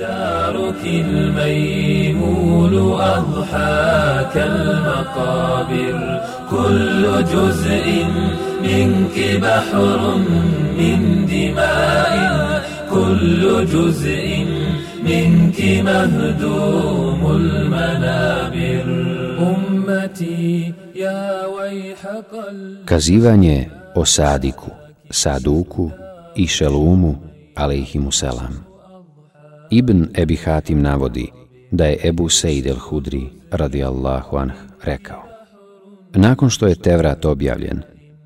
دارك الميمون أضحاك المقابر. كل جزء منك بحر من دماء. كل جزء منك مهدوم المنابر. أمتي يا ويح Kazivanje o Sadiku, Saduku i Šelumu, alaihimu selam. Ibn Ebi Hatim navodi da je Ebu Sejd el-Hudri, radijallahu anh, rekao Nakon što je Tevrat objavljen,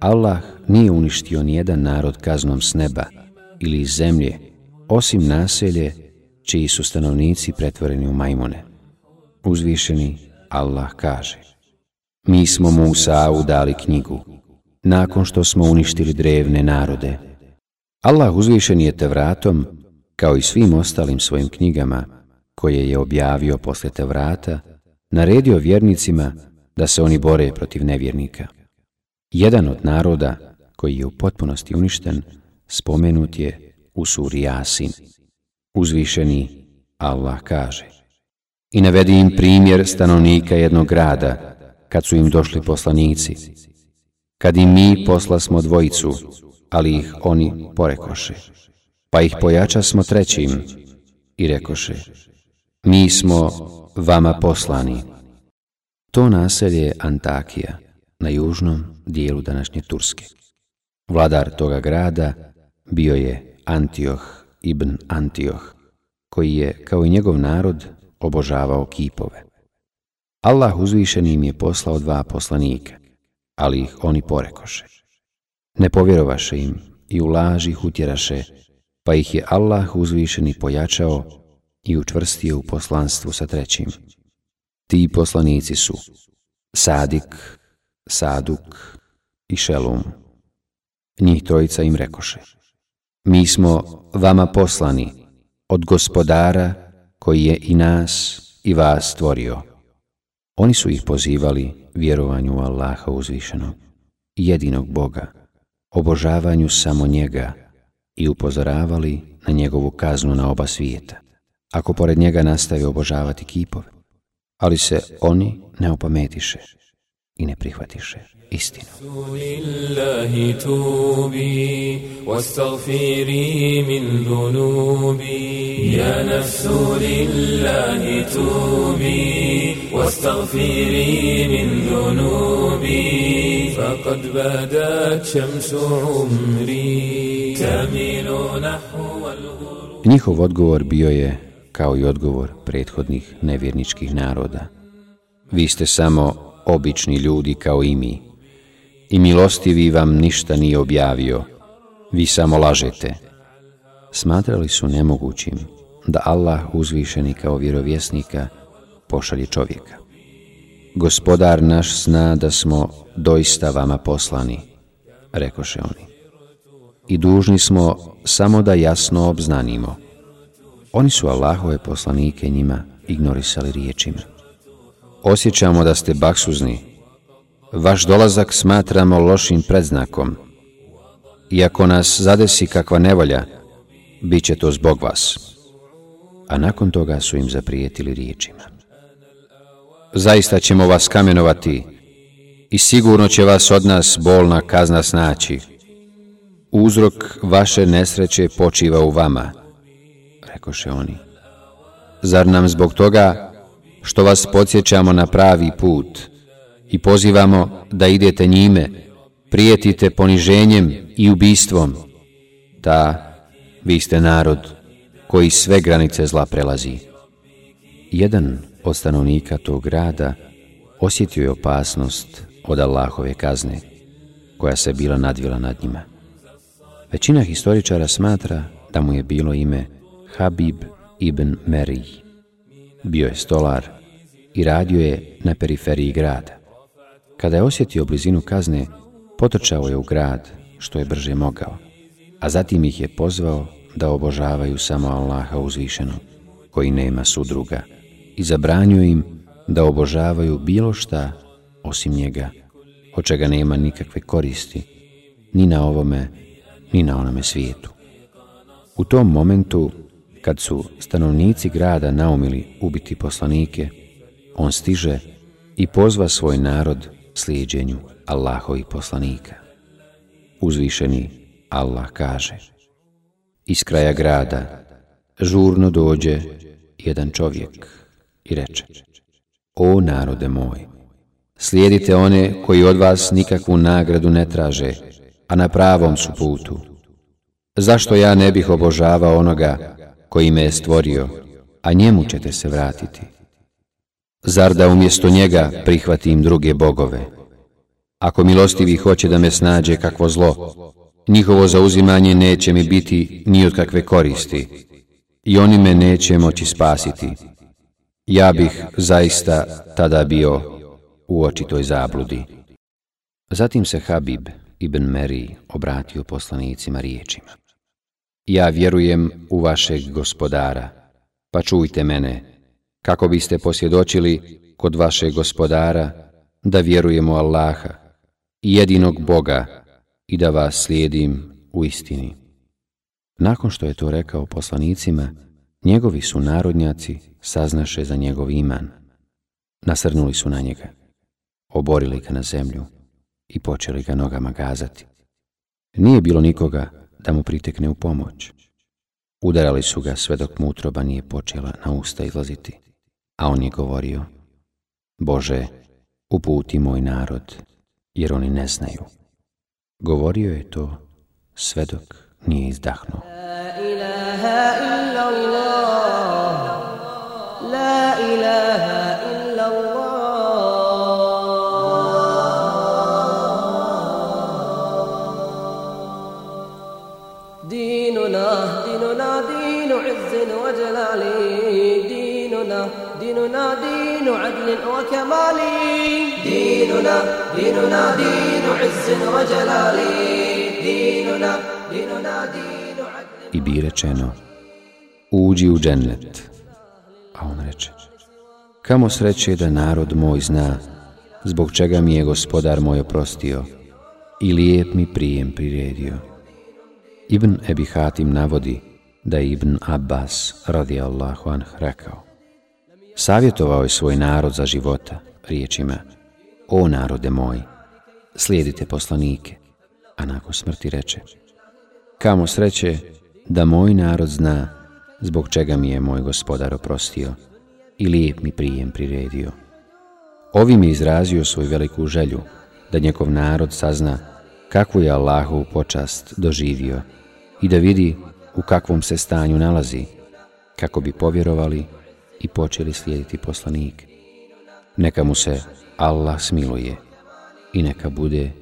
Allah nije uništio nijedan narod kaznom s neba ili iz zemlje, osim naselje čiji su stanovnici pretvoreni u majmune. Uzvišeni Allah kaže Mi smo Musa'u dali knjigu, nakon što smo uništili drevne narode. Allah uzvišen je Tevratom kao i svim ostalim svojim knjigama koje je objavio posle te vrata, naredio vjernicima da se oni bore protiv nevjernika. Jedan od naroda koji je u potpunosti uništen spomenut je u suri Jasin. Uzvišeni Allah kaže I navedi im primjer stanovnika jednog grada kad su im došli poslanici. Kad im mi posla smo dvojicu, ali ih oni porekoše. Pa ih pojača smo trećim i rekoše, mi smo vama poslani. To naselje je Antakija, na južnom dijelu današnje Turske. Vladar toga grada bio je Antioh ibn Antioh, koji je, kao i njegov narod, obožavao kipove. Allah uzvišen im je poslao dva poslanika, ali ih oni porekoše. Ne povjerovaše im i u laži ih utjeraše, pa ih je Allah uzvišeni pojačao i učvrstio u poslanstvu sa trećim. Ti poslanici su Sadik, Saduk i Šelum. Njih trojica im rekoše, mi smo vama poslani od gospodara koji je i nas i vas stvorio. Oni su ih pozivali vjerovanju Allaha uzvišenog, jedinog Boga, obožavanju samo njega, i upozoravali na njegovu kaznu na oba svijeta, ako pored njega nastave obožavati kipove, ali se oni ne opametiše i ne prihvatiše istinu. Lillahi tubi, wastagfiri min dhunubi, ja nafsu lillahi tubi, wastagfiri min dhunubi, faqad badat shamsu umri, Njihov odgovor bio je, kao i odgovor prethodnih nevjerničkih naroda. Vi ste samo obični ljudi kao i mi. I milostivi vam ništa nije objavio. Vi samo lažete. Smatrali su nemogućim da Allah uzvišeni kao vjerovjesnika pošalje čovjeka. Gospodar naš zna da smo doista vama poslani, rekoše oni i dužni smo samo da jasno obznanimo. Oni su Allahove poslanike njima ignorisali riječima. Osjećamo da ste baksuzni. Vaš dolazak smatramo lošim predznakom. Iako nas zadesi kakva nevolja, bit će to zbog vas. A nakon toga su im zaprijetili riječima. Zaista ćemo vas kamenovati i sigurno će vas od nas bolna kazna snaći uzrok vaše nesreće počiva u vama, rekoše oni. Zar nam zbog toga što vas podsjećamo na pravi put i pozivamo da idete njime, prijetite poniženjem i ubistvom, ta vi ste narod koji sve granice zla prelazi. Jedan od stanovnika tog grada osjetio je opasnost od Allahove kazne koja se bila nadvila nad njima. Većina historičara smatra da mu je bilo ime Habib ibn Meri. Bio je stolar i radio je na periferiji grada. Kada je osjetio blizinu kazne, potrčao je u grad što je brže mogao, a zatim ih je pozvao da obožavaju samo Allaha uzvišenog, koji nema sudruga, i zabranio im da obožavaju bilo šta osim njega, od čega nema nikakve koristi, ni na ovome, ni na onome svijetu. U tom momentu, Kad su stanovnici grada naumili ubiti poslanike, on stiže i pozva svoj narod slijedjenju Allahovi poslanika. Uzvišeni Allah kaže Iz kraja grada žurno dođe jedan čovjek i reče O narode moj, slijedite one koji od vas nikakvu nagradu ne traže, a na pravom su putu. Zašto ja ne bih obožavao onoga koji me je stvorio, a njemu ćete se vratiti? Zar da umjesto njega prihvatim druge bogove? Ako milostivi hoće da me snađe kakvo zlo, njihovo zauzimanje neće mi biti ni od kakve koristi i oni me neće moći spasiti. Ja bih zaista tada bio u očitoj zabludi. Zatim se Habib ibn Meri obratio poslanicima riječima. Ja vjerujem u vašeg gospodara, pa čujte mene, kako biste posvjedočili kod vašeg gospodara da vjerujemo Allaha jedinog Boga i da vas slijedim u istini. Nakon što je to rekao poslanicima, njegovi su narodnjaci saznaše za njegov iman. Nasrnuli su na njega, oborili ga na zemlju i počeli ga nogama gazati. Nije bilo nikoga da mu pritekne u pomoć. Udarali su ga sve dok mu utroba nije počela na usta izlaziti, a on je govorio, Bože, uputi moj narod, jer oni ne znaju. Govorio je to sve dok nije izdahnuo. دين عدل وكمال ديننا ديننا دين عز وجلال ديننا ديننا دين عدل I bi rečeno, uđi u džennet. A on reče, kamo sreće da narod moj zna, zbog čega mi je gospodar moj oprostio i lijep mi prijem priredio. Ibn Ebi Hatim navodi da je Ibn Abbas radijallahu anh rekao Savjetovao je svoj narod za života riječima O narode moj, slijedite poslanike, a nakon smrti reče Kamo sreće da moj narod zna zbog čega mi je moj gospodar oprostio i lijep mi prijem priredio. Ovim je izrazio svoju veliku želju da njegov narod sazna kakvu je Allahovu počast doživio i da vidi u kakvom se stanju nalazi, kako bi povjerovali i počeli slijediti poslanik. Neka mu se Allah smiluje i neka bude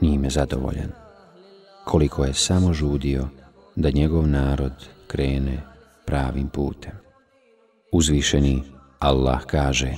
njime zadovoljan. Koliko je samo žudio da njegov narod krene pravim putem. Uzvišeni Allah kaže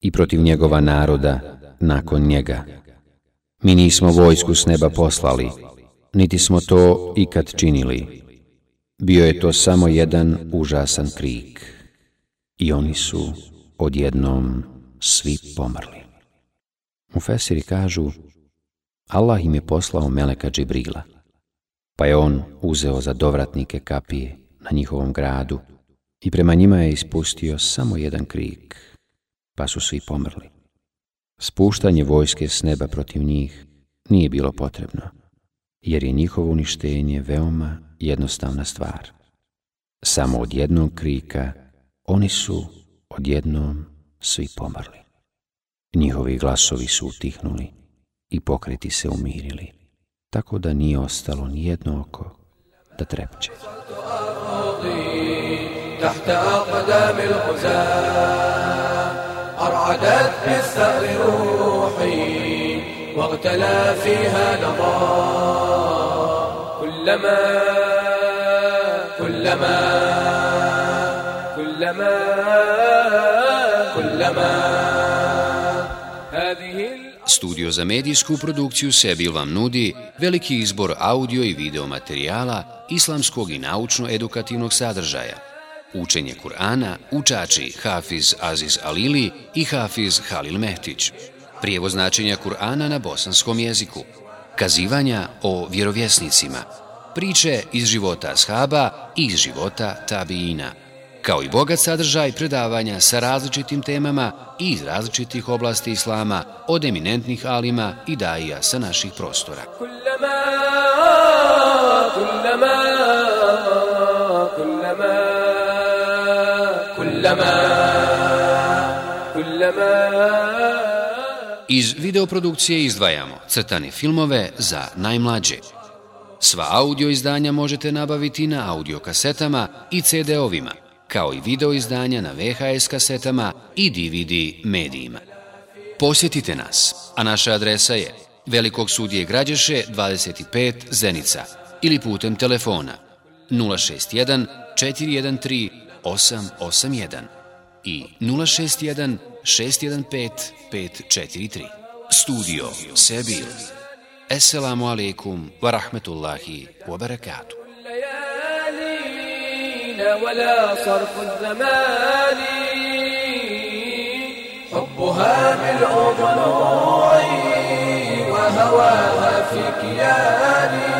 i protiv njegova naroda nakon njega. Mi nismo vojsku s neba poslali, niti smo to ikad činili. Bio je to samo jedan užasan krik i oni su odjednom svi pomrli. U Fesiri kažu, Allah im je poslao Meleka Džibrila, pa je on uzeo za dovratnike kapije na njihovom gradu i prema njima je ispustio samo jedan krik, pa su svi pomrli. Spuštanje vojske s neba protiv njih nije bilo potrebno jer je njihovo uništenje veoma jednostavna stvar. Samo od jednog krika oni su odjednom svi pomrli. Njihovi glasovi su utihnuli i pokreti se umirili, tako da nije ostalo ni jedno oko da trepće. تحت أقدام الغزاة أرعدت بالثأر روحي واغتلى فيها نضال كلما كلما كلما كلما Studio za medijsku produkciju Sebil vam nudi veliki izbor audio i video materijala islamskog i naučno-edukativnog sadržaja. Učenje Kur'ana, učači Hafiz Aziz Alili i Hafiz Halil Mehtić. Prijevo značenja Kur'ana na bosanskom jeziku. Kazivanja o vjerovjesnicima – priče iz života ashaba i iz života tabiina, kao i bogat sadržaj predavanja sa različitim temama i iz različitih oblasti islama od eminentnih alima i daija sa naših prostora. Iz videoprodukcije izdvajamo crtane filmove za najmlađe. Sva audio izdanja možete nabaviti na audio kasetama i CD-ovima, kao i video izdanja na VHS kasetama i DVD medijima. Posjetite nas, a naša adresa je Velikog sudije Građeše 25 Zenica ili putem telefona 061 413 881 i 061 615 543. Studio Sebil. Assalamu alaikum wa rahmetullahi wa barakatuh. ولا صرف الزمان. حبها ملء ضلوعي وهواها في كياني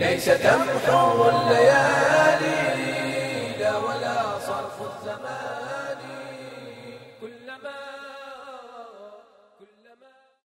ليس تمحو الليالي